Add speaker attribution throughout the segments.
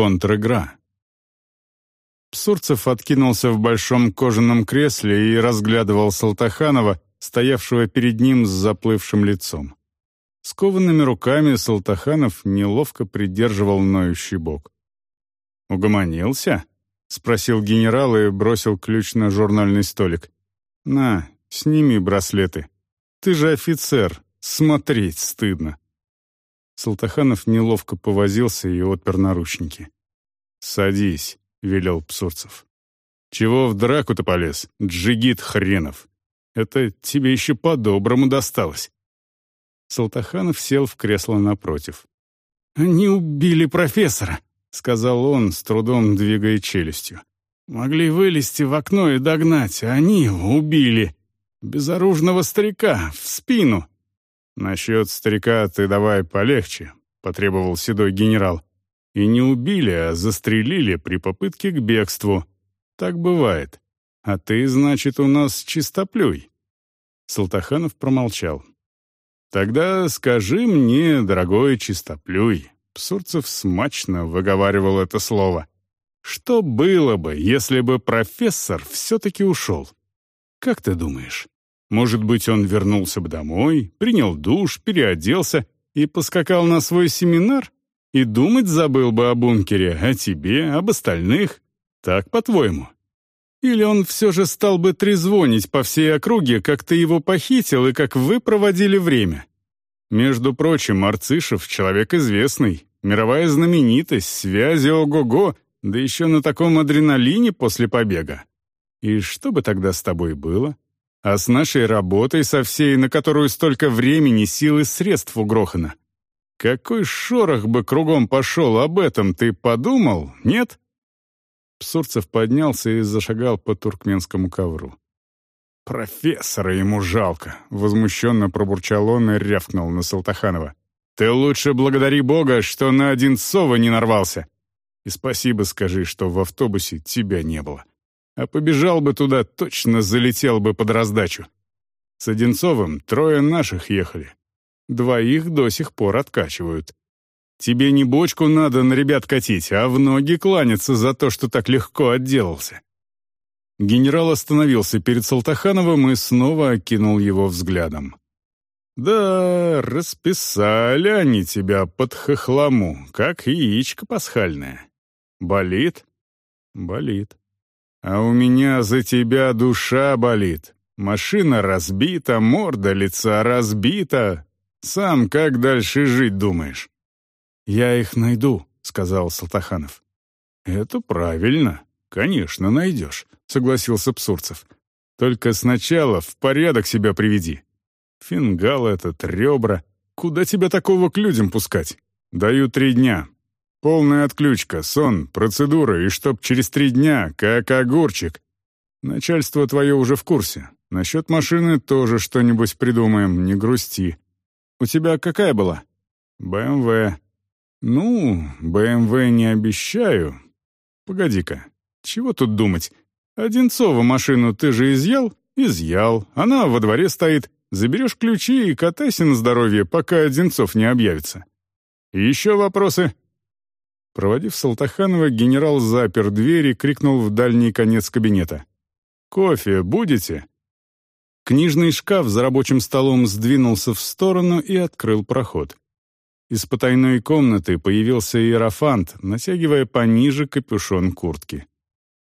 Speaker 1: контр-игра. Псурцев откинулся в большом кожаном кресле и разглядывал Салтаханова, стоявшего перед ним с заплывшим лицом. Скованными руками Салтаханов неловко придерживал ноющий бок. «Угомонился?» — спросил генерал и бросил ключ на журнальный столик. «На, сними браслеты. Ты же офицер, смотреть стыдно». Салтаханов неловко повозился и отпер наручники. «Садись», — велел Псурцев. «Чего в драку-то полез, джигит хренов? Это тебе еще по-доброму досталось». Салтаханов сел в кресло напротив. «Они убили профессора», — сказал он, с трудом двигая челюстью. «Могли вылезти в окно и догнать, а они убили. Безоружного старика, в спину». «Насчет старика ты давай полегче», — потребовал седой генерал. И не убили, а застрелили при попытке к бегству. Так бывает. А ты, значит, у нас чистоплюй». Салтаханов промолчал. «Тогда скажи мне, дорогой чистоплюй», — Псурцев смачно выговаривал это слово. «Что было бы, если бы профессор все-таки ушел? Как ты думаешь? Может быть, он вернулся бы домой, принял душ, переоделся и поскакал на свой семинар? И думать забыл бы о бункере, о тебе, об остальных. Так, по-твоему? Или он все же стал бы трезвонить по всей округе, как ты его похитил и как вы проводили время? Между прочим, Арцишев — человек известный, мировая знаменитость, связи ого-го, да еще на таком адреналине после побега. И что бы тогда с тобой было? А с нашей работой со всей, на которую столько времени, сил и средств угрохано? Какой шорох бы кругом пошел, об этом ты подумал, нет?» Псурцев поднялся и зашагал по туркменскому ковру. «Профессора ему жалко», — возмущенно пробурчал он и рявкнул на Салтаханова. «Ты лучше благодари Бога, что на Одинцова не нарвался. И спасибо скажи, что в автобусе тебя не было. А побежал бы туда, точно залетел бы под раздачу. С Одинцовым трое наших ехали. Двоих до сих пор откачивают. Тебе не бочку надо на ребят катить, а в ноги кланяться за то, что так легко отделался». Генерал остановился перед Салтахановым и снова окинул его взглядом. «Да, расписали они тебя под хохлому, как яичко пасхальное. Болит?» «Болит. А у меня за тебя душа болит. Машина разбита, морда лица разбита, сам как дальше жить думаешь?» «Я их найду», — сказал Салтаханов. «Это правильно. Конечно, найдешь», — согласился Псурцев. «Только сначала в порядок себя приведи. Фингал этот, ребра. Куда тебя такого к людям пускать? Даю три дня. Полная отключка, сон, процедура, и чтоб через три дня, как огурчик. Начальство твое уже в курсе. Насчет машины тоже что-нибудь придумаем, не грусти. У тебя какая была?» «БМВ». «Ну, БМВ не обещаю. Погоди-ка, чего тут думать? Одинцова машину ты же изъял? Изъял. Она во дворе стоит. Заберешь ключи и катайся на здоровье, пока Одинцов не объявится. Еще вопросы?» Проводив Салтаханова, генерал запер дверь и крикнул в дальний конец кабинета. «Кофе будете?» Книжный шкаф за рабочим столом сдвинулся в сторону и открыл проход. Из потайной комнаты появился иерофант, натягивая пониже капюшон куртки.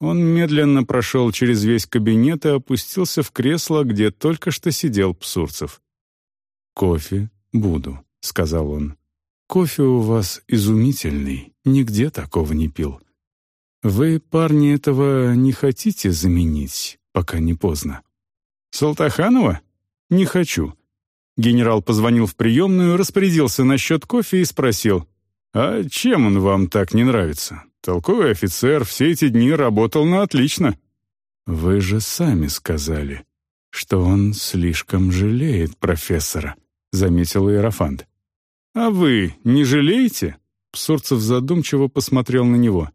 Speaker 1: Он медленно прошел через весь кабинет и опустился в кресло, где только что сидел Псурцев. «Кофе буду», — сказал он. «Кофе у вас изумительный, нигде такого не пил. Вы, парни, этого не хотите заменить, пока не поздно?» «Салтаханова? Не хочу». Генерал позвонил в приемную, распорядился насчет кофе и спросил, «А чем он вам так не нравится? Толковый офицер, все эти дни работал на отлично». «Вы же сами сказали, что он слишком жалеет профессора», — заметил Иерофант. «А вы не жалеете?» Псурцев задумчиво посмотрел на него.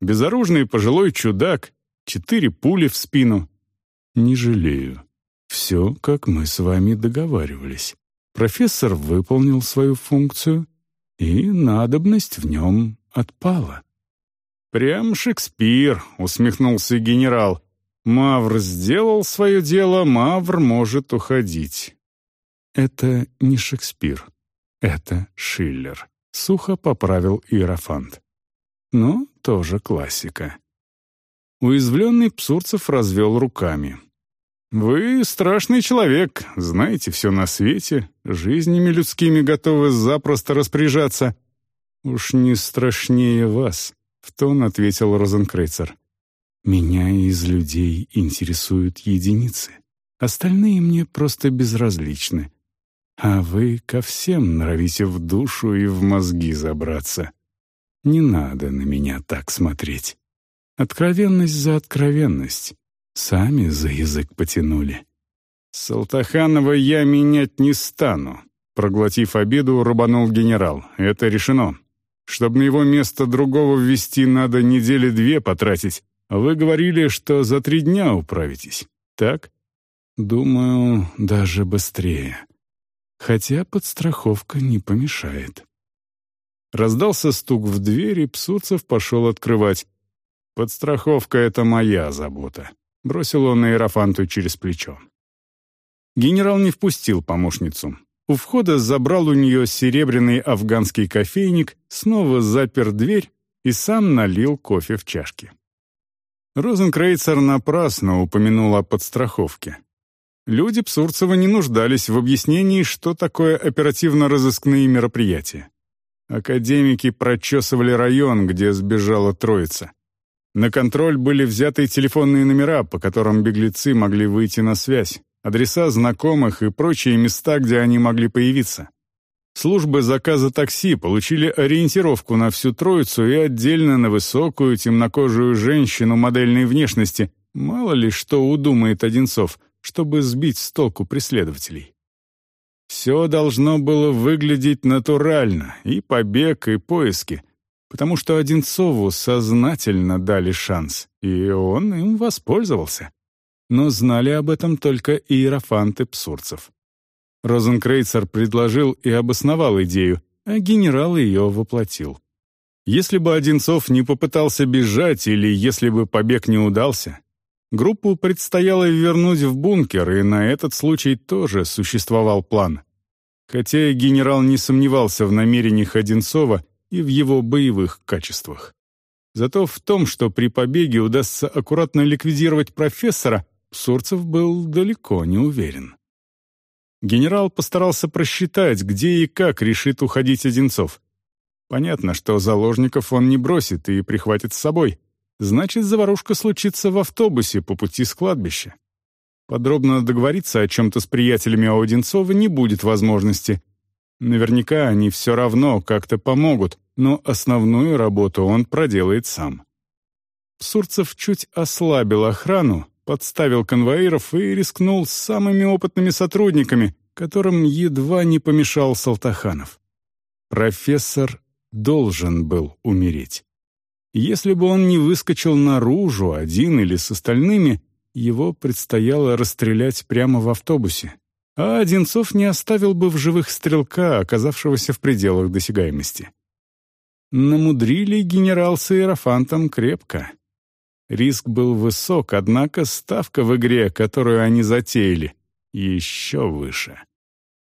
Speaker 1: «Безоружный пожилой чудак, четыре пули в спину». «Не жалею. Все, как мы с вами договаривались. Профессор выполнил свою функцию, и надобность в нем отпала. «Прям Шекспир», — усмехнулся генерал. «Мавр сделал свое дело, Мавр может уходить». «Это не Шекспир, это Шиллер», — сухо поправил Иерофант. «Ну, тоже классика». Уязвленный Псурцев развел руками. «Вы страшный человек, знаете все на свете, жизнями людскими готовы запросто распоряжаться». «Уж не страшнее вас», — в тон ответил Розенкрейцер. «Меня из людей интересуют единицы. Остальные мне просто безразличны. А вы ко всем норовите в душу и в мозги забраться. Не надо на меня так смотреть. Откровенность за откровенность. Сами за язык потянули. «Салтаханова я менять не стану», — проглотив обиду, рубанул генерал. «Это решено. Чтобы на его место другого ввести, надо недели две потратить. Вы говорили, что за три дня управитесь, так?» «Думаю, даже быстрее. Хотя подстраховка не помешает». Раздался стук в дверь, и Псуцев пошел открывать. «Подстраховка — это моя забота», — бросил он Иерофанту через плечо. Генерал не впустил помощницу. У входа забрал у нее серебряный афганский кофейник, снова запер дверь и сам налил кофе в чашки. Розенкрейцер напрасно упомянул о подстраховке. Люди Псурцева не нуждались в объяснении, что такое оперативно-розыскные мероприятия. Академики прочесывали район, где сбежала троица. На контроль были взяты телефонные номера, по которым беглецы могли выйти на связь, адреса знакомых и прочие места, где они могли появиться. Службы заказа такси получили ориентировку на всю троицу и отдельно на высокую темнокожую женщину модельной внешности, мало ли что удумает Одинцов, чтобы сбить с толку преследователей. Все должно было выглядеть натурально, и побег, и поиски — потому что Одинцову сознательно дали шанс, и он им воспользовался. Но знали об этом только иерофанты псурцев. Розенкрейцер предложил и обосновал идею, а генерал ее воплотил. Если бы Одинцов не попытался бежать или если бы побег не удался, группу предстояло вернуть в бункер, и на этот случай тоже существовал план. Хотя генерал не сомневался в намерениях Одинцова, и в его боевых качествах. Зато в том, что при побеге удастся аккуратно ликвидировать профессора, Сурцев был далеко не уверен. Генерал постарался просчитать, где и как решит уходить Одинцов. Понятно, что заложников он не бросит и прихватит с собой. Значит, заварушка случится в автобусе по пути с кладбища. Подробно договориться о чем-то с приятелями Одинцова не будет возможности, Наверняка они все равно как-то помогут, но основную работу он проделает сам. Сурцев чуть ослабил охрану, подставил конвоиров и рискнул с самыми опытными сотрудниками, которым едва не помешал Салтаханов. Профессор должен был умереть. Если бы он не выскочил наружу один или с остальными, его предстояло расстрелять прямо в автобусе, а Одинцов не оставил бы в живых стрелка, оказавшегося в пределах досягаемости. Намудрили генерал с Иерофантом крепко. Риск был высок, однако ставка в игре, которую они затеяли, еще выше.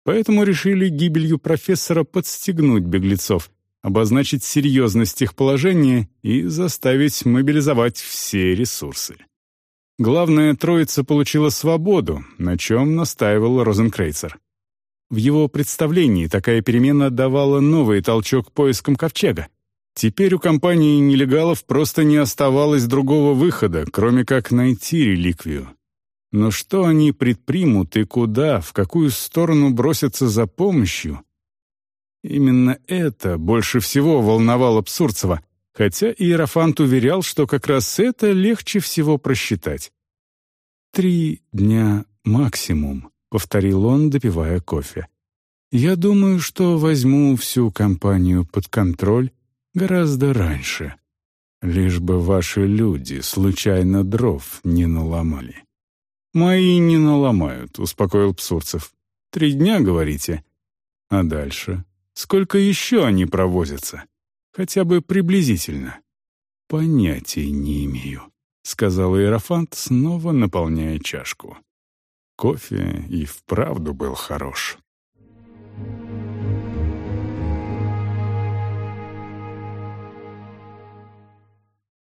Speaker 1: Поэтому решили гибелью профессора подстегнуть беглецов, обозначить серьезность их положения и заставить мобилизовать все ресурсы. Главное, троица получила свободу, на чем настаивал Розенкрейцер. В его представлении такая перемена давала новый толчок поискам ковчега. Теперь у компании нелегалов просто не оставалось другого выхода, кроме как найти реликвию. Но что они предпримут и куда, в какую сторону бросятся за помощью? Именно это больше всего волновало Псурцева — хотя Иерофант уверял, что как раз это легче всего просчитать. «Три дня максимум», — повторил он, допивая кофе. «Я думаю, что возьму всю компанию под контроль гораздо раньше, лишь бы ваши люди случайно дров не наломали». «Мои не наломают», — успокоил Псурцев. «Три дня, говорите? А дальше? Сколько еще они провозятся?» Хотя бы приблизительно. «Понятия не имею», — сказал Иерофант, снова наполняя чашку. Кофе и вправду был хорош.